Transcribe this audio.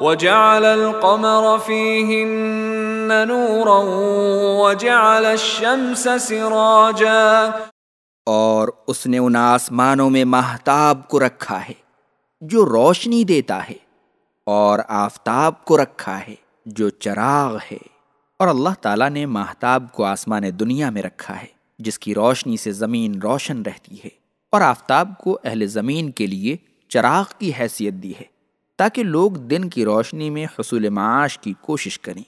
وجعل القمر فيهن نورا وجعل الشمس سراجا اور اس نے ان آسمانوں میں ماہتاب کو رکھا ہے، جو روشنی دیتا ہے، اور آفتاب کو رکھا ہے، جو چراغ ہے۔ اور اللہ تعالیٰ نے ماہتاب کو آسمان دنیا میں رکھا ہے، جس کی روشنی سے زمین روشن رہتی ہے۔ اور آفتاب کو اہل زمین کے لیے چراغ کی حیثیت دی ہے۔ تاکہ لوگ دن کی روشنی میں حصول معاش کی کوشش کریں۔